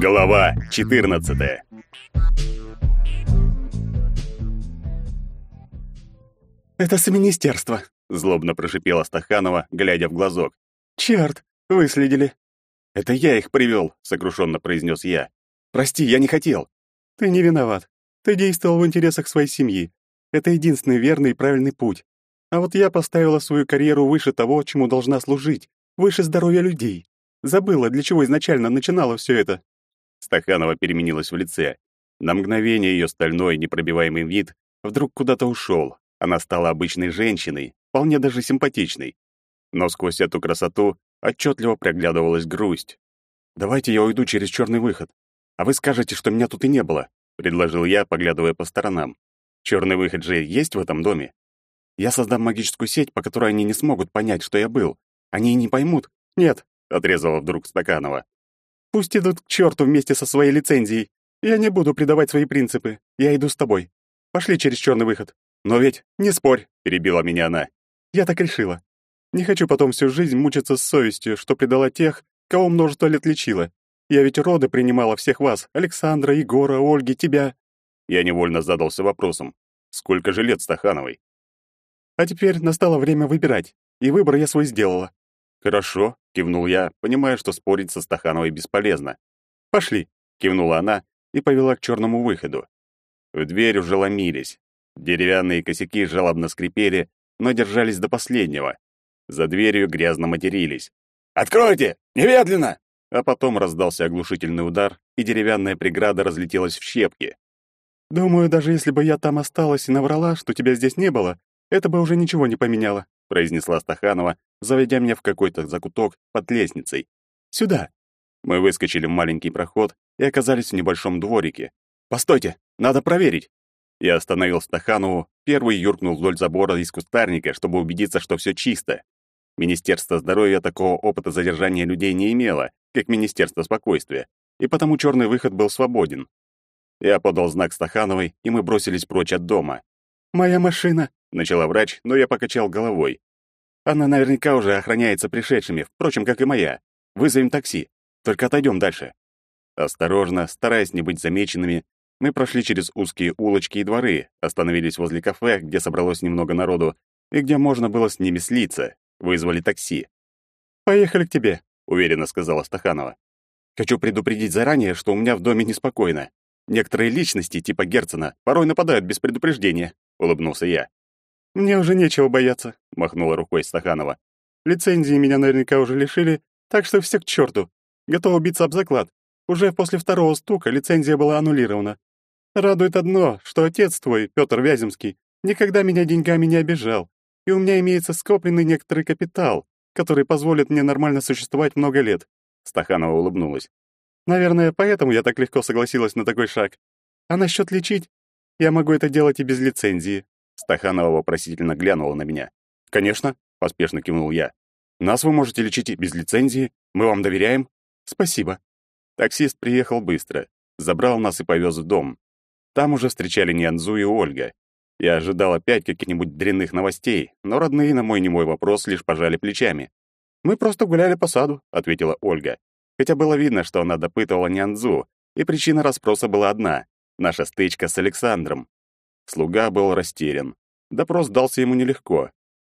Глава 14. Это с министерства, Злобно прошипела Стаханова, глядя в глазок. Черт, выследили. Это я их привел, сокрушенно произнес я. Прости, я не хотел. Ты не виноват. Ты действовал в интересах своей семьи. Это единственный верный и правильный путь. А вот я поставила свою карьеру выше того, чему должна служить, выше здоровья людей. Забыла, для чего изначально начинала все это. Стаханова переменилась в лице. На мгновение ее стальной, непробиваемый вид вдруг куда-то ушел. Она стала обычной женщиной, вполне даже симпатичной. Но сквозь эту красоту отчетливо проглядывалась грусть. «Давайте я уйду через черный выход, а вы скажете, что меня тут и не было», — предложил я, поглядывая по сторонам. «Черный выход же есть в этом доме? Я создам магическую сеть, по которой они не смогут понять, что я был. Они и не поймут». «Нет», — отрезала вдруг Стаканова. «Пусть идут к черту вместе со своей лицензией. Я не буду предавать свои принципы. Я иду с тобой. Пошли через черный выход». «Но ведь не спорь», — перебила меня она. «Я так решила. Не хочу потом всю жизнь мучиться с совестью, что предала тех, кого множество лет лечила. Я ведь роды принимала всех вас, Александра, Егора, Ольги, тебя». Я невольно задался вопросом, сколько же лет Стахановой? А теперь настало время выбирать, и выбор я свой сделала. «Хорошо», — кивнул я, понимая, что спорить со Стахановой бесполезно. «Пошли», — кивнула она и повела к черному выходу. В дверь уже ломились. Деревянные косяки жалобно скрипели, но держались до последнего. За дверью грязно матерились. «Откройте! Немедленно!» А потом раздался оглушительный удар, и деревянная преграда разлетелась в щепки. «Думаю, даже если бы я там осталась и наврала, что тебя здесь не было, это бы уже ничего не поменяло», произнесла Стаханова, заведя меня в какой-то закуток под лестницей. «Сюда!» Мы выскочили в маленький проход и оказались в небольшом дворике. «Постойте, надо проверить!» Я остановил Стаханову, первый юркнул вдоль забора из кустарника, чтобы убедиться, что все чисто. Министерство здоровья такого опыта задержания людей не имело, как Министерство спокойствия, и потому черный выход был свободен. Я подал знак Стахановой, и мы бросились прочь от дома. «Моя машина», — начала врач, но я покачал головой. «Она наверняка уже охраняется пришедшими, впрочем, как и моя. Вызовем такси. Только отойдем дальше». Осторожно, стараясь не быть замеченными, мы прошли через узкие улочки и дворы, остановились возле кафе, где собралось немного народу, и где можно было с ними слиться. Вызвали такси. «Поехали к тебе», — уверенно сказала Стаханова. «Хочу предупредить заранее, что у меня в доме неспокойно. Некоторые личности, типа Герцена, порой нападают без предупреждения», — улыбнулся я. «Мне уже нечего бояться», — махнула рукой Стаханова. «Лицензии меня наверняка уже лишили, так что все к черту. Готова биться об заклад. Уже после второго стука лицензия была аннулирована. Радует одно, что отец твой, Петр Вяземский, никогда меня деньгами не обижал, и у меня имеется скопленный некоторый капитал, который позволит мне нормально существовать много лет. Стаханова улыбнулась. Наверное, поэтому я так легко согласилась на такой шаг. А насчет лечить? Я могу это делать и без лицензии. Стаханова вопросительно глянула на меня. Конечно, поспешно кивнул я. Нас вы можете лечить без лицензии, мы вам доверяем. Спасибо. Таксист приехал быстро, забрал нас и повез в дом. Там уже встречали Нянзу и Ольга. Я ожидал опять каких-нибудь дрянных новостей, но родные на мой немой вопрос лишь пожали плечами. «Мы просто гуляли по саду», — ответила Ольга. Хотя было видно, что она допытывала Нянзу, и причина расспроса была одна — наша стычка с Александром. Слуга был растерян. Допрос дался ему нелегко.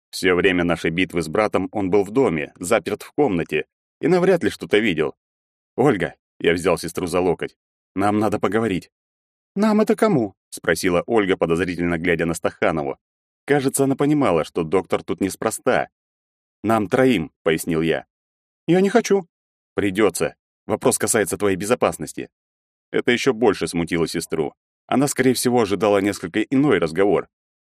Все время нашей битвы с братом он был в доме, заперт в комнате, и навряд ли что-то видел. «Ольга», — я взял сестру за локоть, — «нам надо поговорить». «Нам это кому?» — спросила Ольга, подозрительно глядя на Стаханову. Кажется, она понимала, что доктор тут неспроста. «Нам троим», — пояснил я. «Я не хочу». «Придется. Вопрос касается твоей безопасности». Это еще больше смутило сестру. Она, скорее всего, ожидала несколько иной разговор.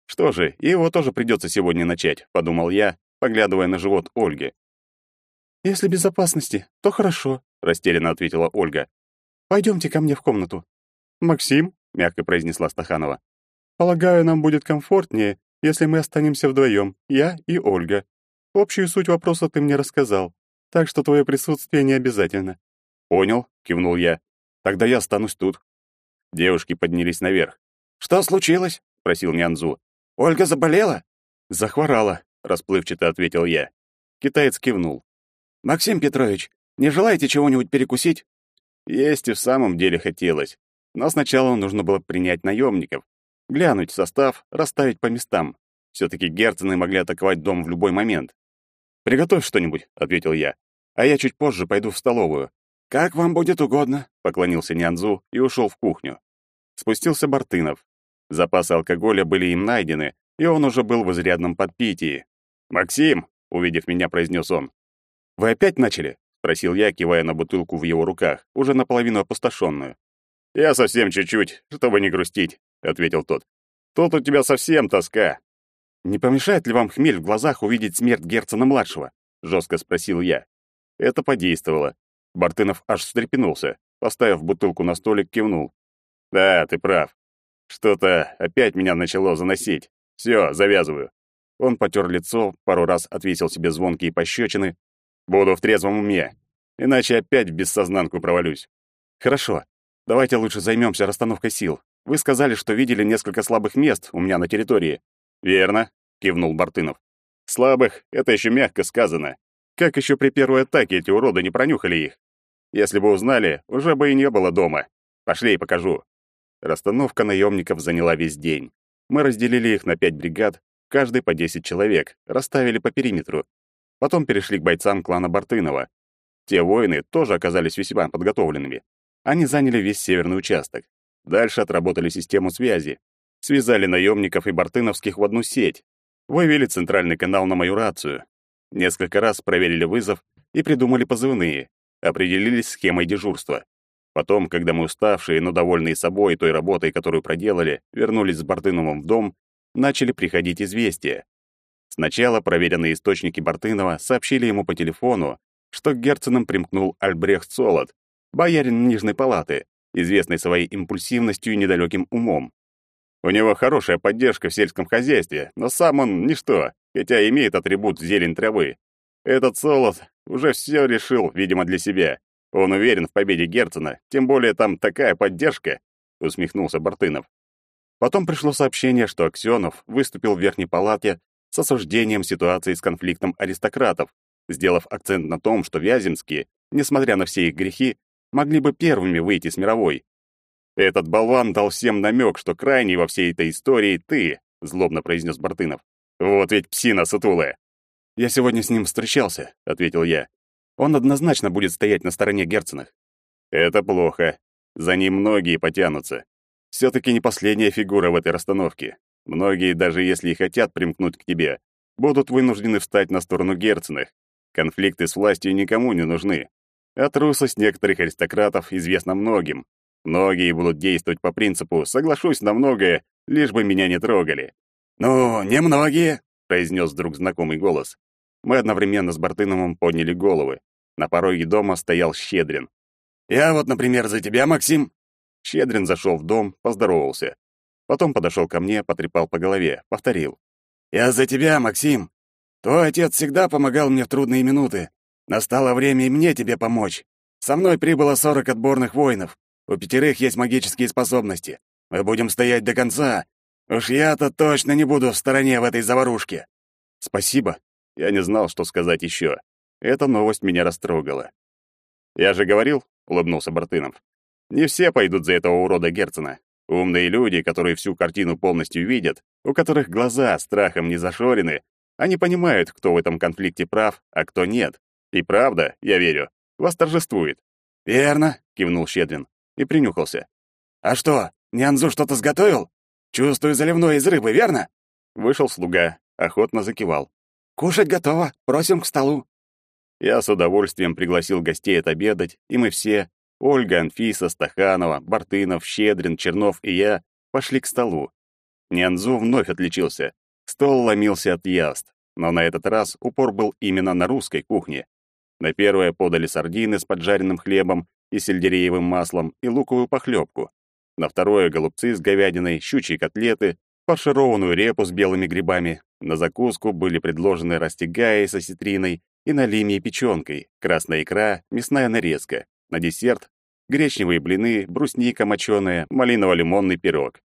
Что же, его тоже придется сегодня начать, подумал я, поглядывая на живот Ольги. Если безопасности, то хорошо, растерянно ответила Ольга. Пойдемте ко мне в комнату. «Максим», — мягко произнесла Стаханова, «полагаю, нам будет комфортнее, если мы останемся вдвоем, я и Ольга. Общую суть вопроса ты мне рассказал, так что твое присутствие не обязательно». «Понял», — кивнул я. «Тогда я останусь тут». Девушки поднялись наверх. «Что случилось?» — спросил Нянзу. «Ольга заболела?» «Захворала», — расплывчато ответил я. Китаец кивнул. «Максим Петрович, не желаете чего-нибудь перекусить?» Есть и в самом деле хотелось. Но сначала нужно было принять наемников, глянуть состав, расставить по местам. все таки герцены могли атаковать дом в любой момент. «Приготовь что-нибудь», — ответил я. «А я чуть позже пойду в столовую». «Как вам будет угодно», — поклонился Нянзу и ушел в кухню. Спустился Бартынов. Запасы алкоголя были им найдены, и он уже был в изрядном подпитии. «Максим!» — увидев меня, произнес он. «Вы опять начали?» — спросил я, кивая на бутылку в его руках, уже наполовину опустошенную. «Я совсем чуть-чуть, чтобы не грустить», — ответил тот. «Тут у тебя совсем тоска». «Не помешает ли вам хмель в глазах увидеть смерть Герцена-младшего?» — жестко спросил я. Это подействовало. Бартынов аж встрепенулся, поставив бутылку на столик, кивнул. «Да, ты прав. Что-то опять меня начало заносить. Все, завязываю». Он потер лицо, пару раз отвесил себе звонкие пощечины. «Буду в трезвом уме, иначе опять в бессознанку провалюсь». «Хорошо. Давайте лучше займемся расстановкой сил. Вы сказали, что видели несколько слабых мест у меня на территории». «Верно», — кивнул Бартынов. «Слабых — это еще мягко сказано. Как еще при первой атаке эти уроды не пронюхали их? Если бы узнали, уже бы и не было дома. Пошли, покажу». Расстановка наемников заняла весь день. Мы разделили их на пять бригад, каждый по 10 человек, расставили по периметру. Потом перешли к бойцам клана Бартынова. Те воины тоже оказались весьма подготовленными. Они заняли весь северный участок. Дальше отработали систему связи. Связали наемников и бартыновских в одну сеть. Вывели центральный канал на мою рацию. Несколько раз проверили вызов и придумали позывные. Определились схемой дежурства. Потом, когда мы уставшие, но довольные собой и той работой, которую проделали, вернулись с Бартыновым в дом, начали приходить известия. Сначала проверенные источники Бартынова сообщили ему по телефону, что к Герценам примкнул Альбрехт Солод, боярин Нижней палаты, известный своей импульсивностью и недалеким умом. У него хорошая поддержка в сельском хозяйстве, но сам он ничто, хотя имеет атрибут зелень травы. Этот Солод уже все решил, видимо, для себя. Он уверен в победе Герцена, тем более там такая поддержка, усмехнулся Бартынов. Потом пришло сообщение, что Аксенов выступил в Верхней палате с осуждением ситуации с конфликтом аристократов, сделав акцент на том, что Вяземские, несмотря на все их грехи, могли бы первыми выйти с мировой. «Этот болван дал всем намек, что крайний во всей этой истории ты», — злобно произнес Бартынов. «Вот ведь псина сутулая». «Я сегодня с ним встречался», — ответил я. «Он однозначно будет стоять на стороне Герценах». «Это плохо. За ним многие потянутся. Все-таки не последняя фигура в этой расстановке. Многие, даже если и хотят примкнуть к тебе, будут вынуждены встать на сторону Герценах. Конфликты с властью никому не нужны. А трусость некоторых аристократов известна многим. Многие будут действовать по принципу «соглашусь на многое, лишь бы меня не трогали». «Ну, не многие», — произнес вдруг знакомый голос. Мы одновременно с Бартыновым подняли головы. На пороге дома стоял Щедрин. «Я вот, например, за тебя, Максим». Щедрин зашел в дом, поздоровался. Потом подошел ко мне, потрепал по голове, повторил. «Я за тебя, Максим. Твой отец всегда помогал мне в трудные минуты. Настало время и мне тебе помочь. Со мной прибыло сорок отборных воинов. У пятерых есть магические способности. Мы будем стоять до конца. Уж я-то точно не буду в стороне в этой заварушке. Спасибо. Я не знал, что сказать еще. Эта новость меня растрогала. Я же говорил, улыбнулся Бартынов. Не все пойдут за этого урода Герцена. Умные люди, которые всю картину полностью видят, у которых глаза страхом не зашорены, они понимают, кто в этом конфликте прав, а кто нет. И правда, я верю, восторжествует. «Верно», — кивнул Щедрин и принюхался. «А что, Нянзу что-то сготовил? Чувствую заливной из рыбы, верно?» Вышел слуга, охотно закивал. «Кушать готово, просим к столу». Я с удовольствием пригласил гостей отобедать, и мы все, Ольга, Анфиса, Стаханова, Бартынов, Щедрин, Чернов и я, пошли к столу. Нянзу вновь отличился. Стол ломился от яств, но на этот раз упор был именно на русской кухне. На первое подали сардины с поджаренным хлебом и сельдереевым маслом и луковую похлебку. На второе — голубцы с говядиной, щучьи котлеты, фаршированную репу с белыми грибами. На закуску были предложены растягаи со ситриной и налимьей печенкой, красная икра, мясная нарезка. На десерт — гречневые блины, брусника моченая, малиново-лимонный пирог.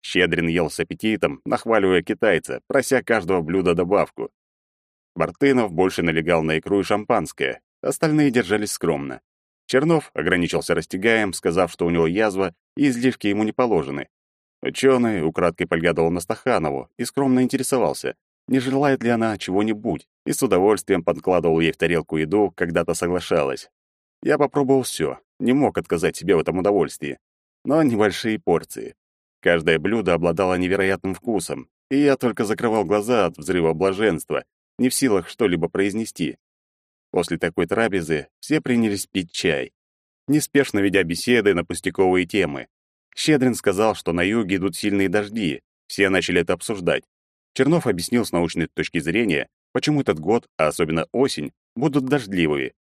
Щедрин ел с аппетитом, нахваливая китайца, прося каждого блюда добавку. Бартынов больше налегал на икру и шампанское, остальные держались скромно. Чернов ограничился растягаем, сказав, что у него язва и излишки ему не положены. Ученый украдкой поглядывал на Стаханову и скромно интересовался, не желает ли она чего-нибудь, и с удовольствием подкладывал ей в тарелку еду, когда-то соглашалась. Я попробовал все, не мог отказать себе в этом удовольствии. Но небольшие порции. Каждое блюдо обладало невероятным вкусом, и я только закрывал глаза от взрыва блаженства, не в силах что-либо произнести. После такой трапезы все принялись пить чай, неспешно ведя беседы на пустяковые темы. Щедрин сказал, что на юге идут сильные дожди, все начали это обсуждать. Чернов объяснил с научной точки зрения, почему этот год, а особенно осень, будут дождливые.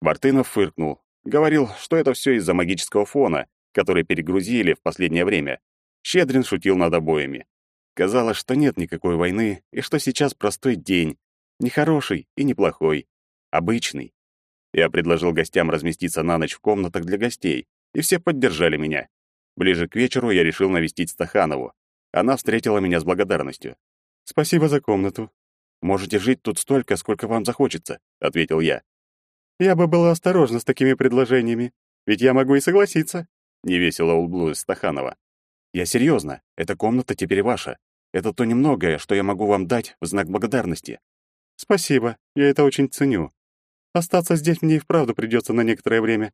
Бартынов фыркнул, говорил, что это все из-за магического фона, который перегрузили в последнее время. Щедрин шутил над обоями. Казалось, что нет никакой войны, и что сейчас простой день, не хороший и не плохой, обычный. Я предложил гостям разместиться на ночь в комнатах для гостей, и все поддержали меня. Ближе к вечеру я решил навестить Стаханову. Она встретила меня с благодарностью. «Спасибо за комнату. Можете жить тут столько, сколько вам захочется», — ответил я. «Я бы была осторожна с такими предложениями, ведь я могу и согласиться», — невесело улыбнулась Стаханова. «Я серьезно. Эта комната теперь ваша. Это то немногое, что я могу вам дать в знак благодарности». «Спасибо. Я это очень ценю. Остаться здесь мне и вправду придется на некоторое время».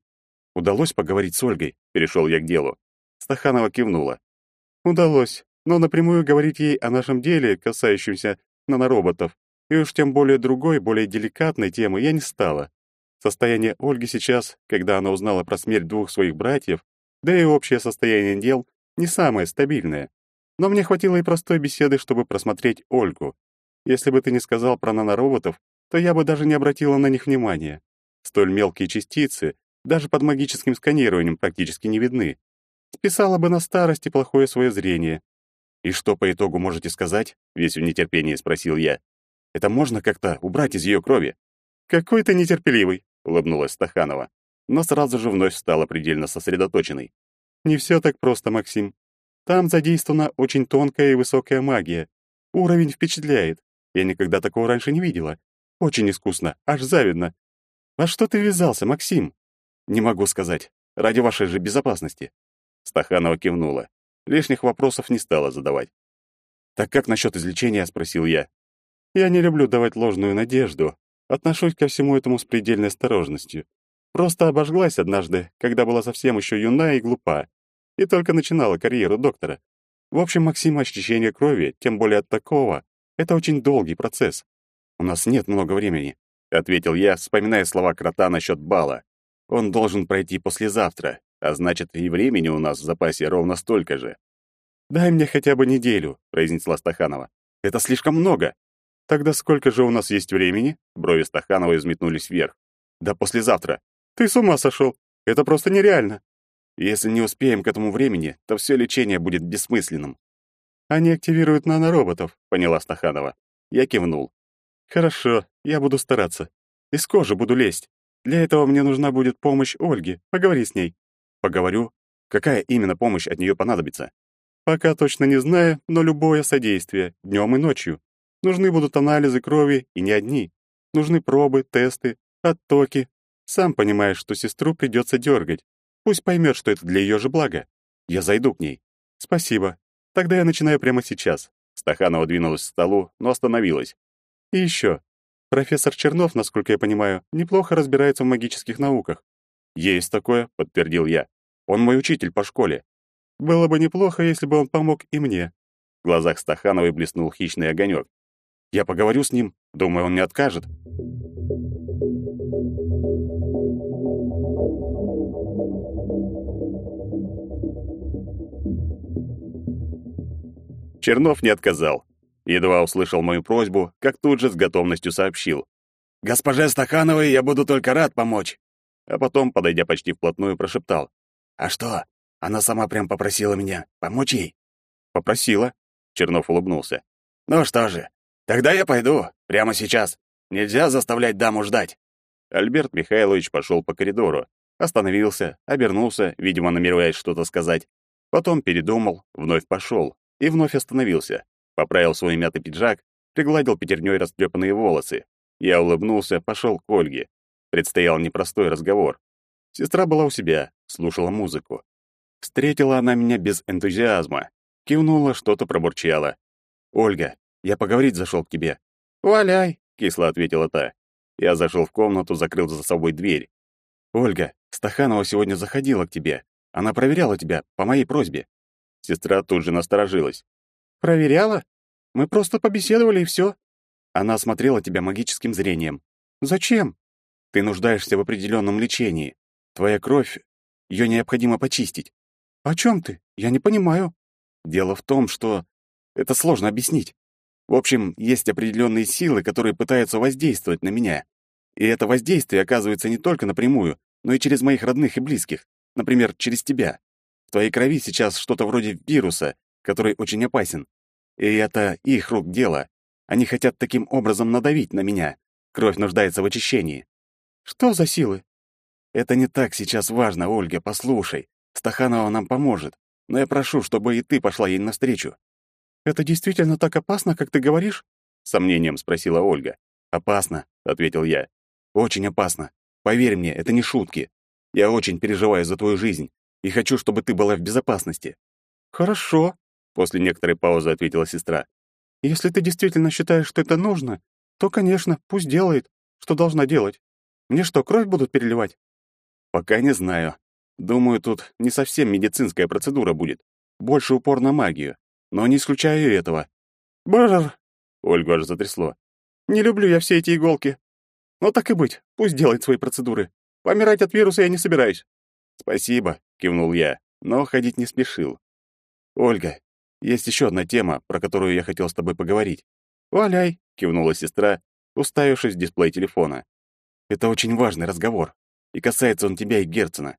«Удалось поговорить с Ольгой?» — перешел я к делу. Стаханова кивнула. «Удалось, но напрямую говорить ей о нашем деле, касающемся нанороботов, и уж тем более другой, более деликатной темы я не стала. Состояние Ольги сейчас, когда она узнала про смерть двух своих братьев, да и общее состояние дел, не самое стабильное. Но мне хватило и простой беседы, чтобы просмотреть Ольгу. Если бы ты не сказал про нанороботов, то я бы даже не обратила на них внимания. Столь мелкие частицы даже под магическим сканированием практически не видны. Списала бы на старость и плохое свое зрение. «И что по итогу можете сказать?» — весь в нетерпении спросил я. «Это можно как-то убрать из ее крови?» «Какой ты нетерпеливый!» — улыбнулась Стаханова, но сразу же вновь стала предельно сосредоточенной. «Не все так просто, Максим. Там задействована очень тонкая и высокая магия. Уровень впечатляет. Я никогда такого раньше не видела. Очень искусно, аж завидно. А что ты ввязался, Максим? Не могу сказать. Ради вашей же безопасности. Стаханова кивнула. Лишних вопросов не стала задавать. «Так как насчет излечения?» — спросил я. «Я не люблю давать ложную надежду. Отношусь ко всему этому с предельной осторожностью. Просто обожглась однажды, когда была совсем еще юна и глупа, и только начинала карьеру доктора. В общем, Максим, очищение крови, тем более от такого, это очень долгий процесс. У нас нет много времени», — ответил я, вспоминая слова крота насчет бала. «Он должен пройти послезавтра, а значит, и времени у нас в запасе ровно столько же. «Дай мне хотя бы неделю», — произнесла Стаханова. «Это слишком много». «Тогда сколько же у нас есть времени?» Брови Стахановой взметнулись вверх. «Да послезавтра». «Ты с ума сошел? Это просто нереально». «Если не успеем к этому времени, то все лечение будет бессмысленным». «Они активируют нанороботов», — поняла Стаханова. Я кивнул. «Хорошо, я буду стараться. Из кожи буду лезть. Для этого мне нужна будет помощь Ольги. Поговори с ней. Поговорю. Какая именно помощь от нее понадобится? Пока точно не знаю, но любое содействие, днем и ночью. Нужны будут анализы крови, и не одни. Нужны пробы, тесты, оттоки. Сам понимаешь, что сестру придется дергать. Пусть поймет, что это для ее же блага. Я зайду к ней. Спасибо. Тогда я начинаю прямо сейчас. Стаханова двинулась к столу, но остановилась. И еще. Профессор Чернов, насколько я понимаю, неплохо разбирается в магических науках. Есть такое, подтвердил я. Он мой учитель по школе. Было бы неплохо, если бы он помог и мне. В глазах Стахановой блеснул хищный огонек. Я поговорю с ним, думаю, он не откажет. Чернов не отказал. Едва услышал мою просьбу, как тут же с готовностью сообщил. «Госпоже Стахановой я буду только рад помочь». А потом, подойдя почти вплотную, прошептал. «А что, она сама прям попросила меня помочь ей?» «Попросила?» — Чернов улыбнулся. «Ну что же, тогда я пойду, прямо сейчас. Нельзя заставлять даму ждать». Альберт Михайлович пошел по коридору, остановился, обернулся, видимо, намереваясь что-то сказать. Потом передумал, вновь пошел и вновь остановился. Поправил свой мятый пиджак, пригладил пятерней растрепанные волосы. Я улыбнулся, пошел к Ольге. Предстоял непростой разговор. Сестра была у себя, слушала музыку. Встретила она меня без энтузиазма. Кивнула, что-то пробурчала. «Ольга, я поговорить зашел к тебе». «Валяй», — кисло ответила та. Я зашел в комнату, закрыл за собой дверь. «Ольга, Стаханова сегодня заходила к тебе. Она проверяла тебя по моей просьбе». Сестра тут же насторожилась. «Проверяла? Мы просто побеседовали, и все. Она осмотрела тебя магическим зрением. Зачем? Ты нуждаешься в определенном лечении. Твоя кровь, ее необходимо почистить. О чем ты? Я не понимаю. Дело в том, что это сложно объяснить. В общем, есть определенные силы, которые пытаются воздействовать на меня. И это воздействие оказывается не только напрямую, но и через моих родных и близких. Например, через тебя. В твоей крови сейчас что-то вроде вируса, который очень опасен. И это их рук дело. Они хотят таким образом надавить на меня. Кровь нуждается в очищении. Что за силы? Это не так сейчас важно, Ольга, послушай. Стаханова нам поможет. Но я прошу, чтобы и ты пошла ей навстречу. Это действительно так опасно, как ты говоришь? С сомнением спросила Ольга. Опасно, ответил я. Очень опасно. Поверь мне, это не шутки. Я очень переживаю за твою жизнь и хочу, чтобы ты была в безопасности. Хорошо, после некоторой паузы ответила сестра. Если ты действительно считаешь, что это нужно, то, конечно, пусть делает, что должна делать. Мне что, кровь будут переливать? Пока не знаю. Думаю, тут не совсем медицинская процедура будет. Больше упор на магию. Но не исключаю этого. Бажар! Ольгу аж затрясло. Не люблю я все эти иголки. Но так и быть, пусть делает свои процедуры. Помирать от вируса я не собираюсь. Спасибо, кивнул я, но ходить не спешил. Ольга, есть еще одна тема, про которую я хотел с тобой поговорить. «Валяй», — кивнула сестра, уставившись в дисплей телефона. «Это очень важный разговор, и касается он тебя и Герцена».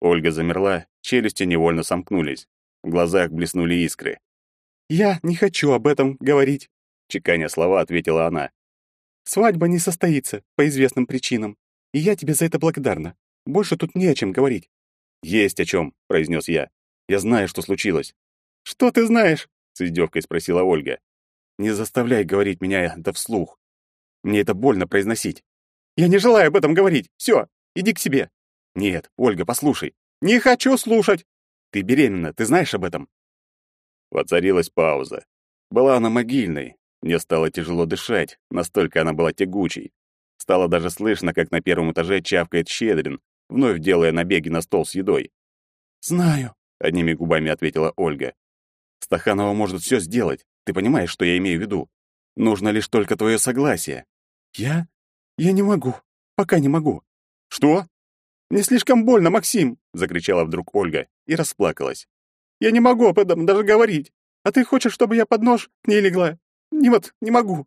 Ольга замерла, челюсти невольно сомкнулись. В глазах блеснули искры. «Я не хочу об этом говорить», — чеканя слова ответила она. «Свадьба не состоится по известным причинам, и я тебе за это благодарна. Больше тут не о чем говорить». «Есть о чем», — произнес я. «Я знаю, что случилось. «Что ты знаешь?» — с издевкой спросила Ольга. «Не заставляй говорить меня это вслух. Мне это больно произносить». «Я не желаю об этом говорить. Все, иди к себе». «Нет, Ольга, послушай». «Не хочу слушать». «Ты беременна, ты знаешь об этом?» Воцарилась пауза. Была она могильной. Мне стало тяжело дышать, настолько она была тягучей. Стало даже слышно, как на первом этаже чавкает Щедрин, вновь делая набеги на стол с едой. «Знаю», — одними губами ответила Ольга. Стаханова может все сделать. Ты понимаешь, что я имею в виду? Нужно лишь только твое согласие. Я? Я не могу. Пока не могу. Что? Не слишком больно, Максим, закричала вдруг Ольга и расплакалась. Я не могу об этом даже говорить. А ты хочешь, чтобы я под нож к ней легла? Не вот, не могу.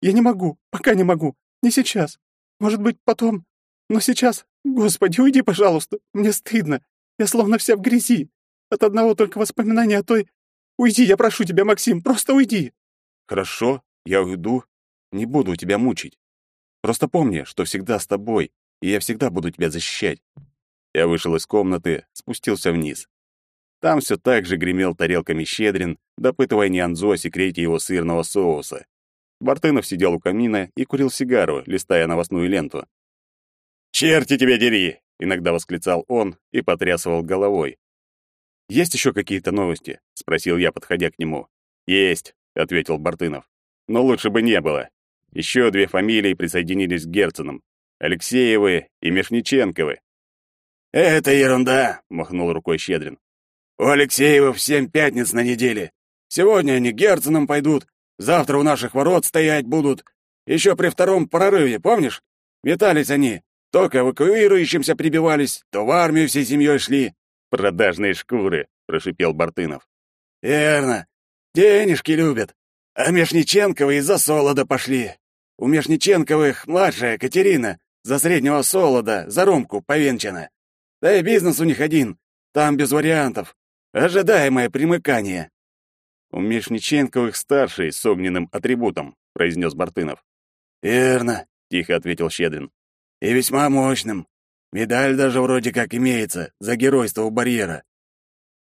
Я не могу, пока не могу. Не сейчас. Может быть, потом. Но сейчас, Господи, уйди, пожалуйста. Мне стыдно. Я словно вся в грязи. От одного только воспоминания о той Уйди, я прошу тебя, Максим, просто уйди. Хорошо, я уйду. Не буду тебя мучить. Просто помни, что всегда с тобой, и я всегда буду тебя защищать. Я вышел из комнаты, спустился вниз. Там все так же гремел тарелками щедрин, допытывая Нианзо о секрете его сырного соуса. Бартынов сидел у камина и курил сигару, листая новостную ленту. «Черти тебя дери!» — иногда восклицал он и потрясывал головой. «Есть еще какие-то новости?» — спросил я, подходя к нему. «Есть», — ответил Бартынов. «Но лучше бы не было. Еще две фамилии присоединились к Герценам. Алексеевы и Мешниченковы». «Это ерунда», — махнул рукой Щедрин. «У Алексеевых семь пятниц на неделе. Сегодня они к Герценам пойдут, завтра у наших ворот стоять будут. Еще при втором прорыве, помнишь? Метались они, то к эвакуирующимся прибивались, то в армию всей семьей шли. «Продажные шкуры», — прошипел Бартынов. «Верно. Денежки любят. А Мешниченковы из-за солода пошли. У Мешниченковых младшая Катерина за среднего солода, за ромку повенчана. Да и бизнес у них один. Там без вариантов. Ожидаемое примыкание». «У Мешниченковых старший с огненным атрибутом», — произнес Бартынов. «Верно», — тихо ответил Щедрин. «И весьма мощным. Медаль даже вроде как имеется за геройство у барьера.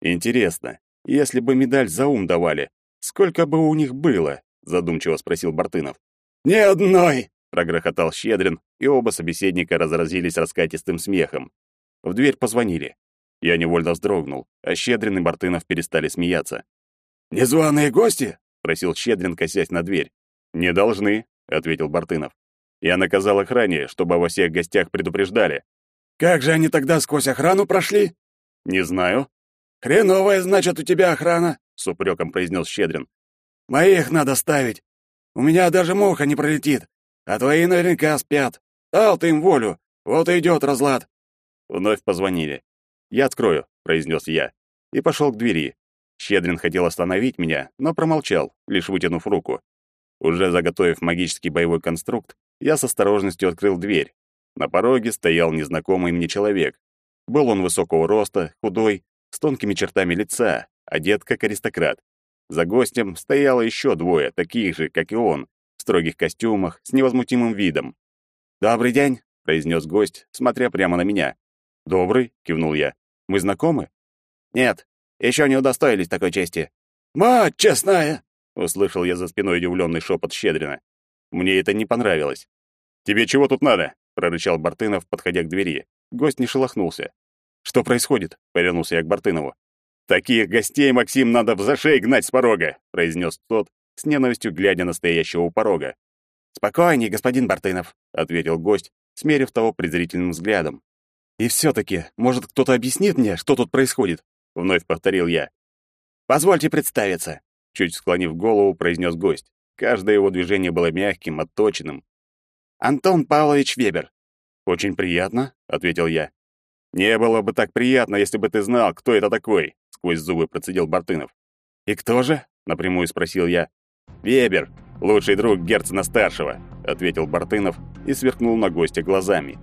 Интересно, если бы медаль за ум давали, сколько бы у них было? Задумчиво спросил Бартынов. Ни одной, прогрохотал Щедрин, и оба собеседника разразились раскатистым смехом. В дверь позвонили. Я невольно вздрогнул, а Щедрин и Бартынов перестали смеяться. «Незваные гости?» — спросил Щедрин, косясь на дверь. «Не должны», — ответил Бартынов. «Я наказал охране, чтобы во всех гостях предупреждали». «Как же они тогда сквозь охрану прошли?» «Не знаю». «Хреновая, значит, у тебя охрана», — с упреком произнес Щедрин. «Моих надо ставить. У меня даже муха не пролетит, а твои наверняка спят. Дал ты им волю, вот и идет разлад». Вновь позвонили. «Я открою», — произнес я, и пошел к двери. Щедрин хотел остановить меня, но промолчал, лишь вытянув руку. Уже заготовив магический боевой конструкт, я с осторожностью открыл дверь. На пороге стоял незнакомый мне человек. Был он высокого роста, худой, с тонкими чертами лица, одет как аристократ. За гостем стояло еще двое, таких же, как и он, строгих костюмах, с невозмутимым видом. «Добрый день», — произнес гость, смотря прямо на меня. «Добрый», — кивнул я. «Мы знакомы?» «Нет, еще не удостоились такой чести». «Мать честная!» — услышал я за спиной удивленный шепот Щедрина. Мне это не понравилось. «Тебе чего тут надо?» — прорычал Бартынов, подходя к двери. Гость не шелохнулся. «Что происходит?» — повернулся я к Бартынову. «Таких гостей, Максим, надо в зашей гнать с порога», — произнес тот, с ненавистью глядя на стоящего у порога. «Спокойней, господин Бартынов», — ответил гость, смерив того презрительным взглядом. «И все-таки, может, кто-то объяснит мне, что тут происходит?» — вновь повторил я. «Позвольте представиться», — чуть склонив голову, произнес гость. Каждое его движение было мягким, отточенным. «Антон Павлович Вебер». «Очень приятно», — ответил я. «Не было бы так приятно, если бы ты знал, кто это такой», — сквозь зубы процедил Бартынов. «И кто же?» — напрямую спросил я. «Вебер, лучший друг Герцена-старшего», — ответил Бартынов и сверкнул на гостя глазами.